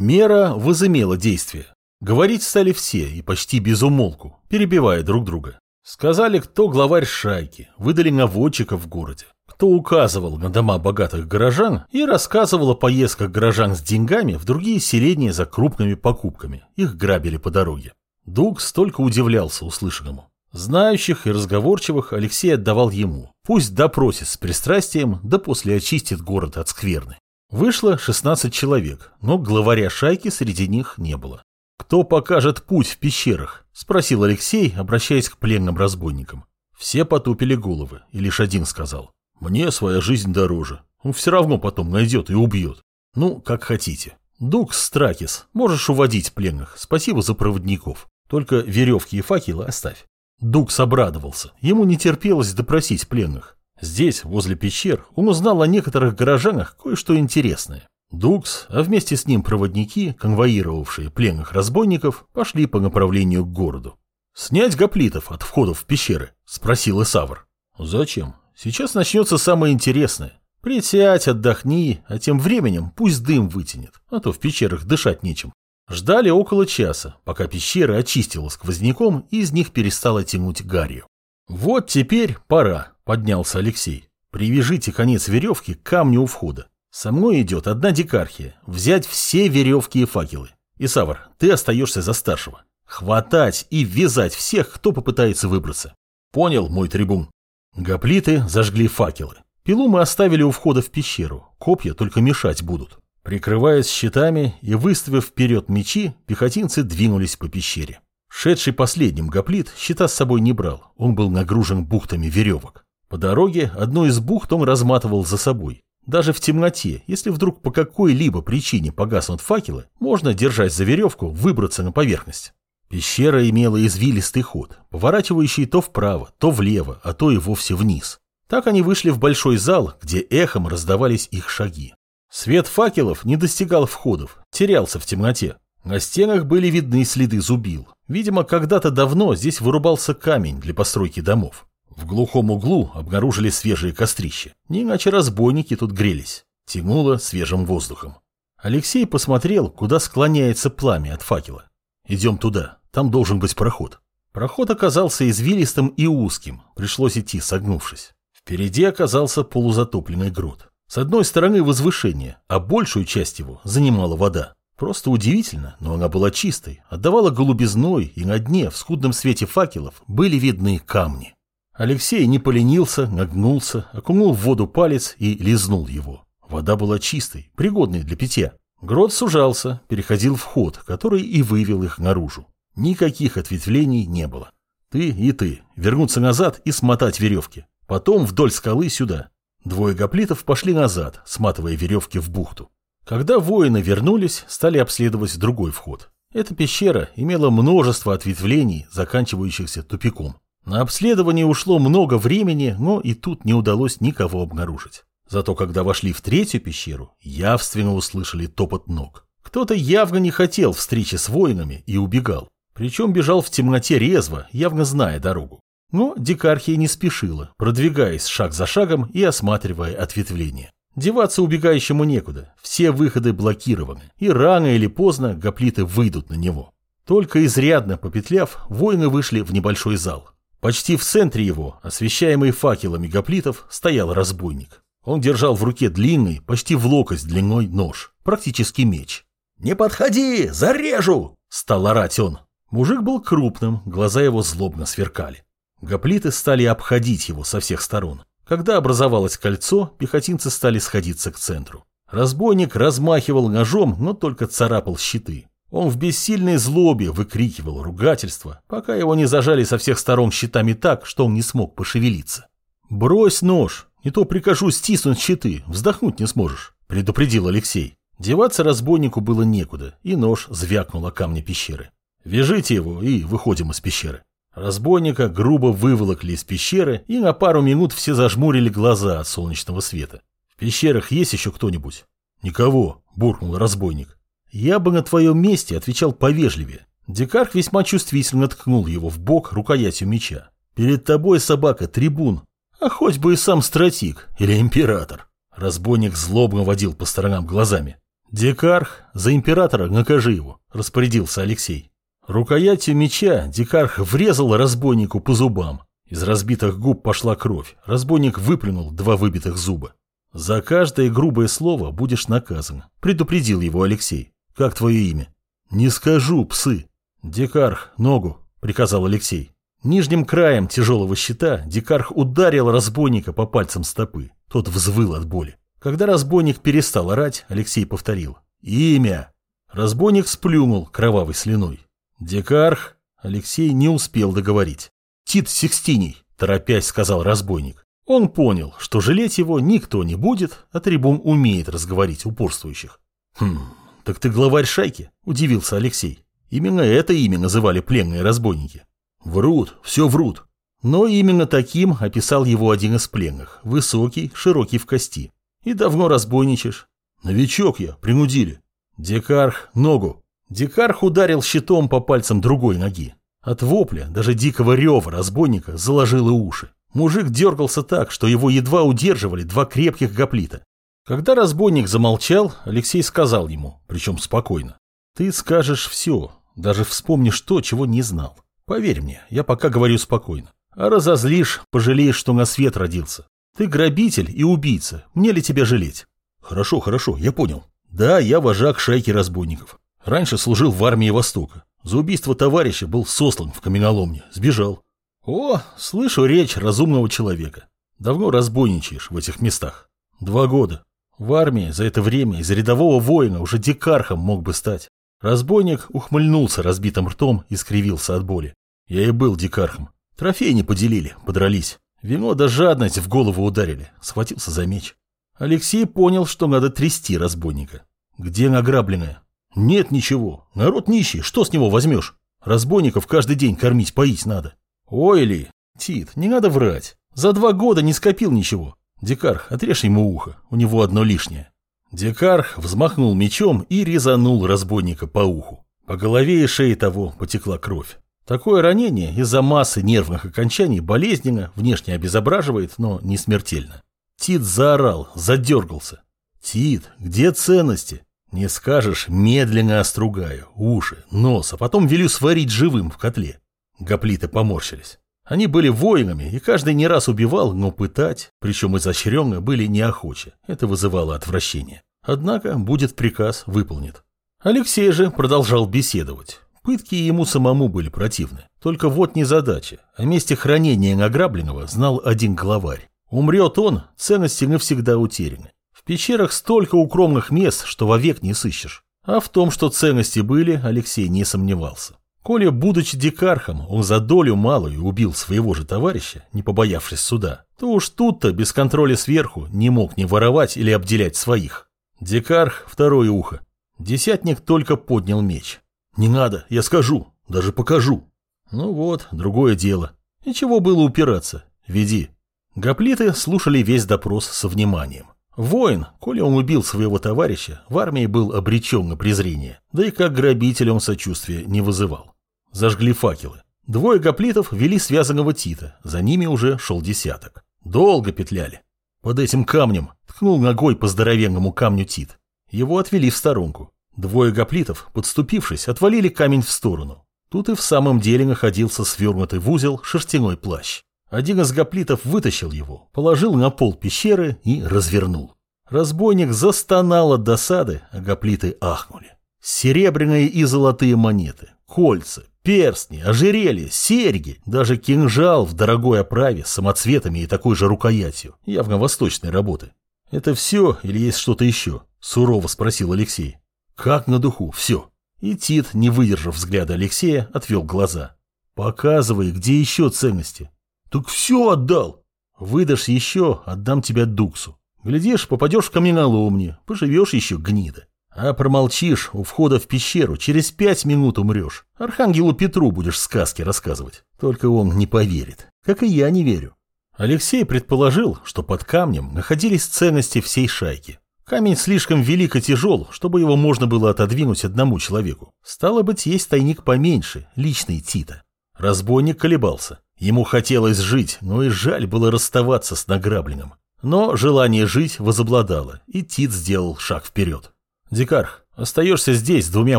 Мера возымела действие. Говорить стали все и почти без умолку, перебивая друг друга. Сказали, кто главарь шайки, выдали наводчиков в городе, кто указывал на дома богатых горожан и рассказывал о поездках горожан с деньгами в другие селения за крупными покупками. Их грабили по дороге. Дуг столько удивлялся услышанному. Знающих и разговорчивых Алексей отдавал ему. Пусть допросит с пристрастием, да после очистит город от скверны. Вышло 16 человек, но главаря шайки среди них не было. «Кто покажет путь в пещерах?» – спросил Алексей, обращаясь к пленным разбойникам. Все потупили головы, и лишь один сказал. «Мне своя жизнь дороже. Он все равно потом найдет и убьет. Ну, как хотите. Дукс Стракис, можешь уводить пленных. Спасибо за проводников. Только веревки и факелы оставь». Дукс обрадовался. Ему не терпелось допросить пленных. Здесь, возле пещер, он узнал о некоторых горожанах кое-что интересное. Дукс, а вместе с ним проводники, конвоировавшие пленных разбойников, пошли по направлению к городу. «Снять гоплитов от входов в пещеры?» – спросил Исавр. «Зачем? Сейчас начнется самое интересное. Присядь, отдохни, а тем временем пусть дым вытянет, а то в пещерах дышать нечем». Ждали около часа, пока пещера очистила сквозняком и из них перестала тянуть гарью. «Вот теперь пора», – поднялся Алексей. «Привяжите конец веревки к камню у входа. Со мной идет одна дикархия. Взять все веревки и факелы. Исавр, ты остаешься за старшего. Хватать и вязать всех, кто попытается выбраться. Понял, мой трибун. Гоплиты зажгли факелы. Пилу мы оставили у входа в пещеру. Копья только мешать будут. Прикрываясь щитами и выставив вперед мечи, пехотинцы двинулись по пещере. Шедший последним гоплит щита с собой не брал, он был нагружен бухтами веревок. По дороге одну из бухт он разматывал за собой. Даже в темноте, если вдруг по какой-либо причине погаснут факелы, можно, держась за веревку, выбраться на поверхность. Пещера имела извилистый ход, поворачивающий то вправо, то влево, а то и вовсе вниз. Так они вышли в большой зал, где эхом раздавались их шаги. Свет факелов не достигал входов, терялся в темноте. На стенах были видны следы зубил. Видимо, когда-то давно здесь вырубался камень для постройки домов. В глухом углу обнаружили свежие кострища. Не иначе разбойники тут грелись. Тянуло свежим воздухом. Алексей посмотрел, куда склоняется пламя от факела. «Идем туда, там должен быть проход». Проход оказался извилистым и узким, пришлось идти согнувшись. Впереди оказался полузатопленный грот. С одной стороны возвышение, а большую часть его занимала вода. Просто удивительно, но она была чистой, отдавала голубизной, и на дне, в скудном свете факелов, были видны камни. Алексей не поленился, нагнулся, окунул в воду палец и лизнул его. Вода была чистой, пригодной для питья. Грот сужался, переходил в ход, который и вывел их наружу. Никаких ответвлений не было. Ты и ты. Вернуться назад и смотать веревки. Потом вдоль скалы сюда. Двое гоплитов пошли назад, сматывая веревки в бухту. Когда воины вернулись, стали обследовать другой вход. Эта пещера имела множество ответвлений, заканчивающихся тупиком. На обследование ушло много времени, но и тут не удалось никого обнаружить. Зато когда вошли в третью пещеру, явственно услышали топот ног. Кто-то явно не хотел встречи с воинами и убегал. Причем бежал в темноте резво, явно зная дорогу. Но дикархия не спешила, продвигаясь шаг за шагом и осматривая ответвления. Деваться убегающему некуда, все выходы блокированы, и рано или поздно гоплиты выйдут на него. Только изрядно попетляв, воины вышли в небольшой зал. Почти в центре его, освещаемый факелами гоплитов, стоял разбойник. Он держал в руке длинный, почти в локоть длиной нож, практически меч. «Не подходи, зарежу!» – стал орать он. Мужик был крупным, глаза его злобно сверкали. Гоплиты стали обходить его со всех сторон. Когда образовалось кольцо, пехотинцы стали сходиться к центру. Разбойник размахивал ножом, но только царапал щиты. Он в бессильной злобе выкрикивал ругательства, пока его не зажали со всех сторон щитами так, что он не смог пошевелиться. «Брось нож, не то прикажу стиснуть щиты, вздохнуть не сможешь», — предупредил Алексей. Деваться разбойнику было некуда, и нож звякнул о камне пещеры. «Вяжите его и выходим из пещеры». Разбойника грубо выволокли из пещеры, и на пару минут все зажмурили глаза от солнечного света. «В пещерах есть еще кто-нибудь?» «Никого», — буркнул разбойник. Я бы на твоем месте отвечал повежливее. Декарх весьма чувствительно ткнул его в бок рукоятью меча. Перед тобой собака трибун, а хоть бы и сам стратик или император. Разбойник злобно водил по сторонам глазами. «Дикарх, за императора накажи его», – распорядился Алексей. Рукоятью меча Дикарх врезал разбойнику по зубам. Из разбитых губ пошла кровь. Разбойник выплюнул два выбитых зуба. «За каждое грубое слово будешь наказан», – предупредил его Алексей. «Как твое имя?» «Не скажу, псы». «Дикарх, ногу», – приказал Алексей. Нижним краем тяжелого щита Дикарх ударил разбойника по пальцам стопы. Тот взвыл от боли. Когда разбойник перестал орать, Алексей повторил. «Имя!» Разбойник сплюнул кровавой слюной. «Дикарх?» Алексей не успел договорить. «Тит Секстиний», торопясь сказал разбойник. Он понял, что жалеть его никто не будет, а трибун умеет разговорить упорствующих. «Хм, так ты главарь шайки?» – удивился Алексей. Именно это имя называли пленные разбойники. Врут, все врут. Но именно таким описал его один из пленных, высокий, широкий в кости. И давно разбойничаешь. Новичок я, принудили. Декарх, ногу. Декарх ударил щитом по пальцам другой ноги. От вопля, даже дикого рева разбойника, заложило уши. Мужик дергался так, что его едва удерживали два крепких гоплита. Когда разбойник замолчал, Алексей сказал ему, причем спокойно. «Ты скажешь все, даже вспомнишь то, чего не знал. Поверь мне, я пока говорю спокойно. А разозлишь, пожалеешь, что на свет родился. Ты грабитель и убийца, мне ли тебя жалеть? Хорошо, хорошо, я понял. Да, я вожак шайки разбойников. Раньше служил в армии Востока. За убийство товарища был сослан в каменоломне, сбежал. О, слышу речь разумного человека. Давно разбойничаешь в этих местах. Два года. В армии за это время из рядового воина уже дикархом мог бы стать. Разбойник ухмыльнулся разбитым ртом и скривился от боли. Я и был дикархом. Трофей не поделили, подрались. Вино да жадность в голову ударили. Схватился за меч. Алексей понял, что надо трясти разбойника. Где награбленное? Нет ничего. Народ нищий, что с него возьмешь? Разбойников каждый день кормить, поить надо. Ой ли, Тит, не надо врать. За два года не скопил ничего. Дикарх, отрежь ему ухо, у него одно лишнее. Дикарх взмахнул мечом и резанул разбойника по уху. По голове и шее того потекла кровь. Такое ранение из-за массы нервных окончаний болезненно, внешне обезображивает, но не смертельно. Тит заорал, задергался. «Тит, где ценности?» «Не скажешь, медленно остругаю, уши, нос, а потом велю сварить живым в котле». Гоплиты поморщились. Они были воинами, и каждый не раз убивал, но пытать, причем изощренно, были неохочи. Это вызывало отвращение. Однако будет приказ, выполнит. Алексей же продолжал беседовать. Пытки ему самому были противны. Только вот не задача. О месте хранения награбленного знал один главарь. Умрет он, ценности навсегда утеряны. В пещерах столько укромных мест, что вовек не сыщешь. А в том, что ценности были, Алексей не сомневался. Коля, будучи дикархом, он за долю малую убил своего же товарища, не побоявшись суда, то уж тут-то без контроля сверху не мог ни воровать или обделять своих. Дикарх – второе ухо. Десятник только поднял меч. «Не надо, я скажу, даже покажу». Ну вот, другое дело. И чего было упираться? Веди. Гоплиты слушали весь допрос со вниманием. Воин, коли он убил своего товарища, в армии был обречен на презрение, да и как грабитель он сочувствия не вызывал. Зажгли факелы. Двое гоплитов вели связанного Тита, за ними уже шел десяток. Долго петляли. Под этим камнем ткнул ногой по здоровенному камню Тит. Его отвели в сторонку. Двое гоплитов, подступившись, отвалили камень в сторону. Тут и в самом деле находился свернутый в узел шерстяной плащ. Один из гоплитов вытащил его, положил на пол пещеры и развернул. Разбойник застонал от досады, а гоплиты ахнули. Серебряные и золотые монеты, кольца, перстни, ожерелья, серьги, даже кинжал в дорогой оправе с самоцветами и такой же рукоятью, явно восточной работы. «Это все или есть что-то еще?» – сурово спросил Алексей. Как на духу, все. И Тит, не выдержав взгляда Алексея, отвел глаза. Показывай, где еще ценности. Так все отдал. Выдашь еще, отдам тебя Дуксу. Глядишь, попадешь в каменоломни, поживешь еще гнида. А промолчишь у входа в пещеру, через пять минут умрешь. Архангелу Петру будешь сказки рассказывать. Только он не поверит. Как и я не верю. Алексей предположил, что под камнем находились ценности всей шайки. Камень слишком велик и тяжел, чтобы его можно было отодвинуть одному человеку. Стало быть, есть тайник поменьше, личный Тита. Разбойник колебался. Ему хотелось жить, но и жаль было расставаться с награбленным. Но желание жить возобладало, и Тит сделал шаг вперед. Дикарх, остаешься здесь с двумя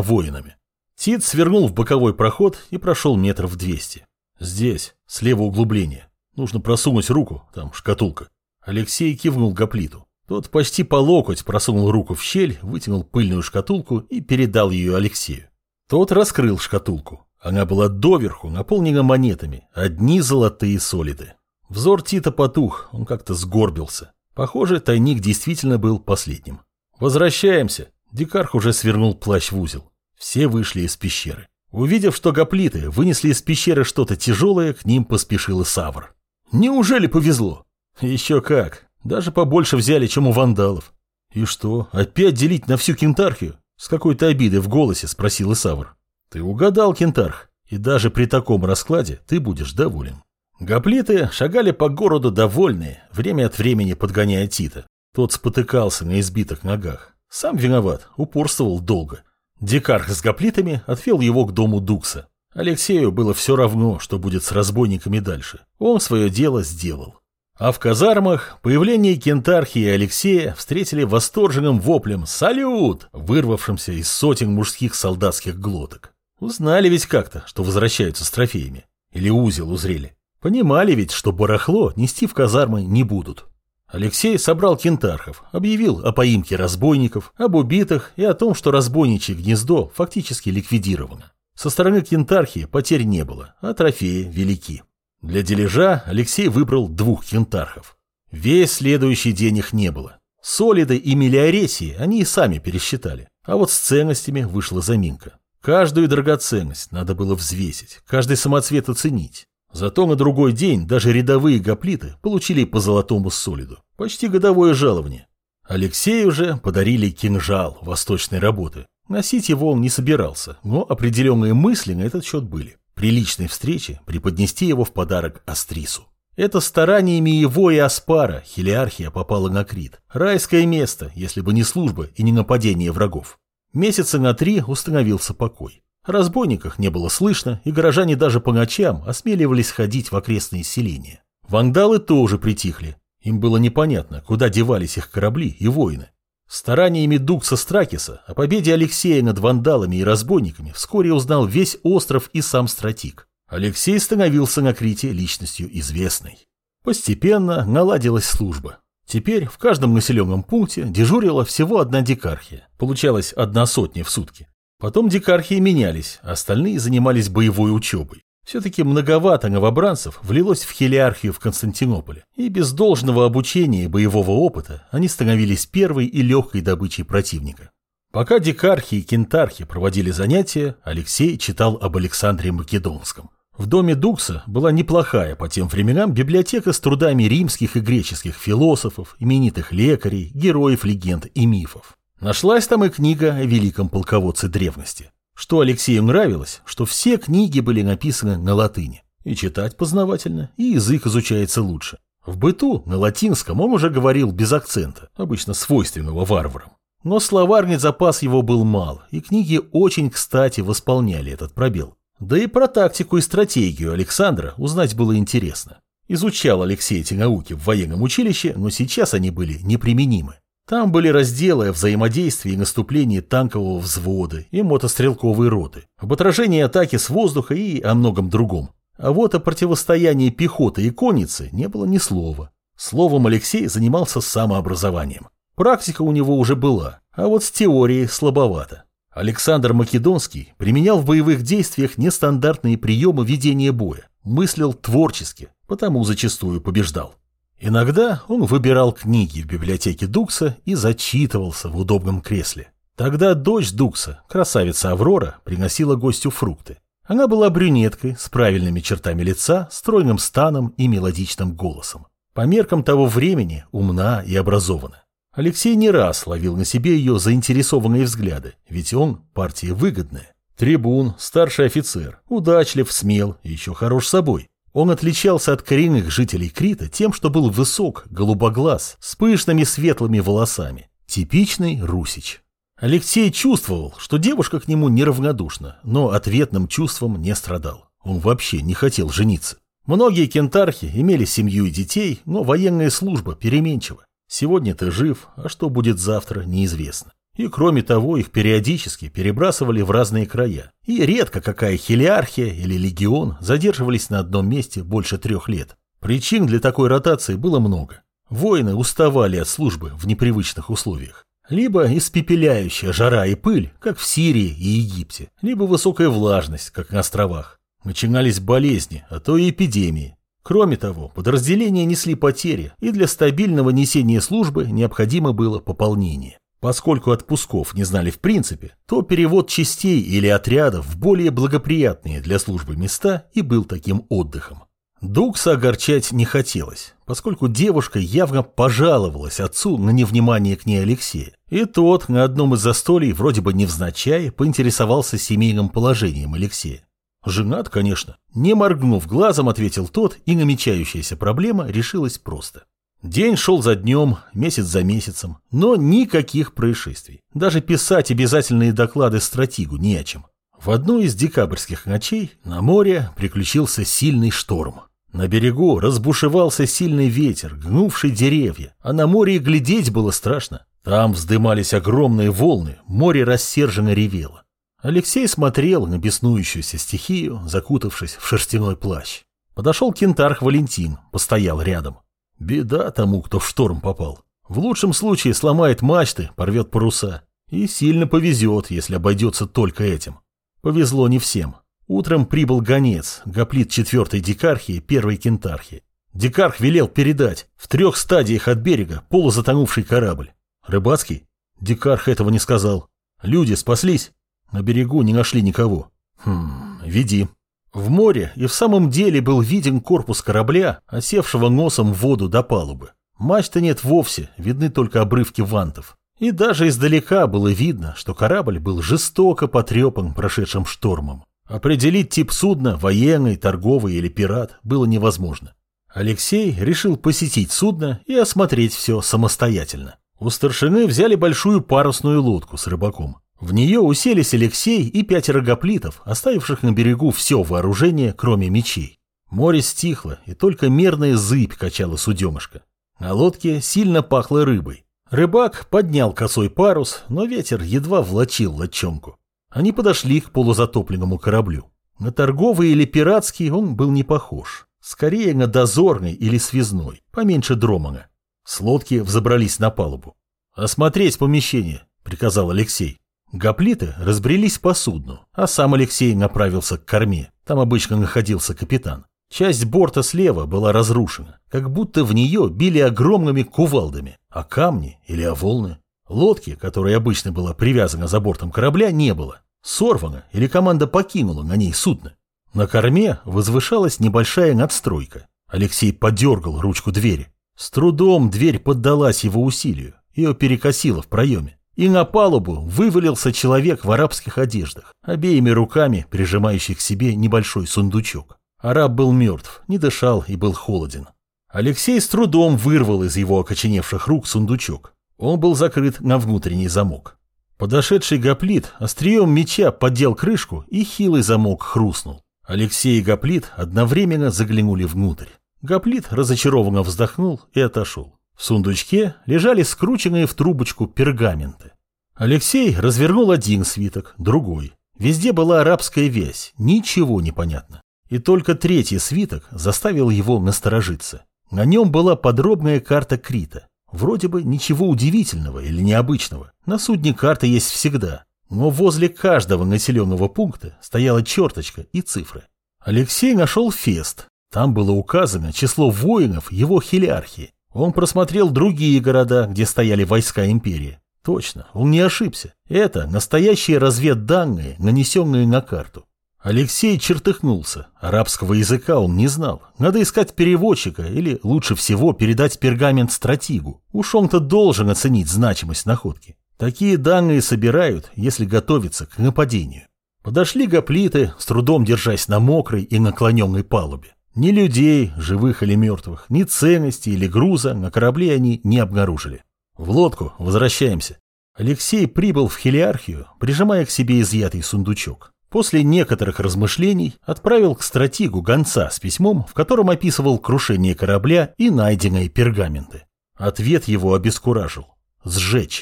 воинами. Тит свернул в боковой проход и прошел метров двести. Здесь, слева углубление. Нужно просунуть руку, там шкатулка. Алексей кивнул гоплиту. Тот почти по локоть просунул руку в щель, вытянул пыльную шкатулку и передал ее Алексею. Тот раскрыл шкатулку. Она была доверху, наполнена монетами, одни золотые солиды. Взор Тита потух, он как-то сгорбился. Похоже, тайник действительно был последним. «Возвращаемся!» Дикарх уже свернул плащ в узел. Все вышли из пещеры. Увидев, что гоплиты вынесли из пещеры что-то тяжелое, к ним поспешил и Савр. «Неужели повезло?» «Еще как. Даже побольше взяли, чем у вандалов». «И что, опять делить на всю кентархию?» С какой-то обидой в голосе спросил Исавр. «Ты угадал, кентарх, и даже при таком раскладе ты будешь доволен». Гоплиты шагали по городу довольные, время от времени подгоняя Тита. Тот спотыкался на избитых ногах. Сам виноват, упорствовал долго. Дикарх с гоплитами отвел его к дому Дукса. Алексею было все равно, что будет с разбойниками дальше. Он свое дело сделал. А в казармах появление кентархи и Алексея встретили восторженным воплем «Салют!», вырвавшимся из сотен мужских солдатских глоток. Узнали ведь как-то, что возвращаются с трофеями. Или узел узрели. Понимали ведь, что барахло нести в казармы не будут. Алексей собрал кентархов, объявил о поимке разбойников, об убитых и о том, что разбойничье гнездо фактически ликвидировано. Со стороны кентархи потерь не было, а трофеи велики. Для дележа Алексей выбрал двух кентархов. Весь следующий день их не было. Солиды и миллиоресии они и сами пересчитали. А вот с ценностями вышла заминка. Каждую драгоценность надо было взвесить, каждый самоцвет оценить. Зато на другой день даже рядовые гоплиты получили по золотому солиду. Почти годовое жалование. Алексею же подарили кинжал восточной работы. Носить его он не собирался, но определенные мысли на этот счет были. При личной встрече преподнести его в подарок Астрису. Это стараниями его и Аспара Хелиархия попала на Крит. Райское место, если бы не служба и не нападение врагов. Месяца на три установился покой. Разбойниках не было слышно, и горожане даже по ночам осмеливались ходить в окрестные селения. Вандалы тоже притихли. Им было непонятно, куда девались их корабли и воины. Стараниями Дукса Стракиса о победе Алексея над вандалами и разбойниками вскоре узнал весь остров и сам стратик. Алексей становился на Крите личностью известной. Постепенно наладилась служба. Теперь в каждом населенном пункте дежурила всего одна дикархия. Получалось одна сотня в сутки. Потом дикархии менялись, а остальные занимались боевой учебой. Все-таки многовато новобранцев влилось в хелиархию в Константинополе, и без должного обучения и боевого опыта они становились первой и легкой добычей противника. Пока дикархи и кентархи проводили занятия, Алексей читал об Александре Македонском. В доме Дукса была неплохая по тем временам библиотека с трудами римских и греческих философов, именитых лекарей, героев легенд и мифов. Нашлась там и книга о великом полководце древности. Что Алексею нравилось, что все книги были написаны на латыни. И читать познавательно, и язык изучается лучше. В быту на латинском он уже говорил без акцента, обычно свойственного варварам. Но словарный запас его был мал, и книги очень кстати восполняли этот пробел. Да и про тактику и стратегию Александра узнать было интересно. Изучал Алексей эти науки в военном училище, но сейчас они были неприменимы. Там были разделы о взаимодействии и наступлении танкового взвода и мотострелковой роты, об отражении атаки с воздуха и о многом другом. А вот о противостоянии пехоты и конницы не было ни слова. Словом, Алексей занимался самообразованием. Практика у него уже была, а вот с теорией слабовато. Александр Македонский применял в боевых действиях нестандартные приемы ведения боя, мыслил творчески, потому зачастую побеждал. Иногда он выбирал книги в библиотеке Дукса и зачитывался в удобном кресле. Тогда дочь Дукса, красавица Аврора, приносила гостю фрукты. Она была брюнеткой с правильными чертами лица, стройным станом и мелодичным голосом. По меркам того времени умна и образована. Алексей не раз ловил на себе ее заинтересованные взгляды, ведь он партия выгодная. Трибун, старший офицер, удачлив, смел и еще хорош собой. Он отличался от коренных жителей Крита тем, что был высок, голубоглаз, с пышными светлыми волосами. Типичный русич. Алексей чувствовал, что девушка к нему неравнодушна, но ответным чувством не страдал. Он вообще не хотел жениться. Многие кентархи имели семью и детей, но военная служба переменчива. Сегодня ты жив, а что будет завтра, неизвестно. И кроме того, их периодически перебрасывали в разные края. И редко какая хелиархия или легион задерживались на одном месте больше трех лет. Причин для такой ротации было много. Воины уставали от службы в непривычных условиях. Либо испепеляющая жара и пыль, как в Сирии и Египте, либо высокая влажность, как на островах. Начинались болезни, а то и эпидемии. Кроме того, подразделения несли потери, и для стабильного несения службы необходимо было пополнение. Поскольку отпусков не знали в принципе, то перевод частей или отрядов в более благоприятные для службы места и был таким отдыхом. Дукса огорчать не хотелось, поскольку девушка явно пожаловалась отцу на невнимание к ней Алексея. И тот на одном из застолий вроде бы невзначай поинтересовался семейным положением Алексея. Женат, конечно. Не моргнув глазом, ответил тот, и намечающаяся проблема решилась просто. День шел за днем, месяц за месяцем, но никаких происшествий. Даже писать обязательные доклады стратегу не о чем. В одну из декабрьских ночей на море приключился сильный шторм. На берегу разбушевался сильный ветер, гнувший деревья, а на море и глядеть было страшно. Там вздымались огромные волны, море рассерженно ревело. Алексей смотрел на беснующуюся стихию, закутавшись в шерстяной плащ. Подошел кентарх Валентин, постоял рядом. Беда тому, кто в шторм попал. В лучшем случае сломает мачты, порвет паруса. И сильно повезет, если обойдется только этим. Повезло не всем. Утром прибыл гонец, гоплит четвертой дикархии, первой кентархи. Дикарх велел передать в трех стадиях от берега полузатонувший корабль. Рыбацкий? Дикарх этого не сказал. Люди спаслись? На берегу не нашли никого. Хм, веди. В море и в самом деле был виден корпус корабля, осевшего носом в воду до палубы. Мачты нет вовсе, видны только обрывки вантов. И даже издалека было видно, что корабль был жестоко потрепан прошедшим штормом. Определить тип судна, военный, торговый или пират, было невозможно. Алексей решил посетить судно и осмотреть все самостоятельно. У старшины взяли большую парусную лодку с рыбаком. В нее уселись Алексей и пятеро гоплитов, оставивших на берегу все вооружение, кроме мечей. Море стихло, и только мерная зыбь качала суденышко. На лодке сильно пахло рыбой. Рыбак поднял косой парус, но ветер едва влачил лодчонку. Они подошли к полузатопленному кораблю. На торговый или пиратский он был не похож. Скорее на дозорный или связной, поменьше дромана. С лодки взобрались на палубу. «Осмотреть помещение», — приказал Алексей. Гоплиты разбрелись по судну, а сам Алексей направился к корме. Там обычно находился капитан. Часть борта слева была разрушена, как будто в нее били огромными кувалдами, а камни или о волны. Лодки, которая обычно была привязана за бортом корабля, не было. Сорвана или команда покинула на ней судно. На корме возвышалась небольшая надстройка. Алексей подергал ручку двери. С трудом дверь поддалась его усилию. Ее перекосило в проеме. И на палубу вывалился человек в арабских одеждах, обеими руками прижимающий к себе небольшой сундучок. Араб был мертв, не дышал и был холоден. Алексей с трудом вырвал из его окоченевших рук сундучок. Он был закрыт на внутренний замок. Подошедший гоплит острием меча поддел крышку, и хилый замок хрустнул. Алексей и гоплит одновременно заглянули внутрь. Гоплит разочарованно вздохнул и отошел. В сундучке лежали скрученные в трубочку пергаменты. Алексей развернул один свиток, другой. Везде была арабская вязь, ничего не понятно. И только третий свиток заставил его насторожиться. На нем была подробная карта Крита. Вроде бы ничего удивительного или необычного. На судне карта есть всегда. Но возле каждого населенного пункта стояла черточка и цифры. Алексей нашел фест. Там было указано число воинов его хилиархии. Он просмотрел другие города, где стояли войска империи. Точно, он не ошибся. Это настоящие разведданные, нанесенные на карту. Алексей чертыхнулся. Арабского языка он не знал. Надо искать переводчика или, лучше всего, передать пергамент стратегу. Уж он-то должен оценить значимость находки. Такие данные собирают, если готовятся к нападению. Подошли гоплиты, с трудом держась на мокрой и наклоненной палубе. Ни людей, живых или мертвых, ни ценностей или груза на корабле они не обнаружили. В лодку возвращаемся. Алексей прибыл в Хелиархию, прижимая к себе изъятый сундучок. После некоторых размышлений отправил к стратегу гонца с письмом, в котором описывал крушение корабля и найденные пергаменты. Ответ его обескуражил. Сжечь.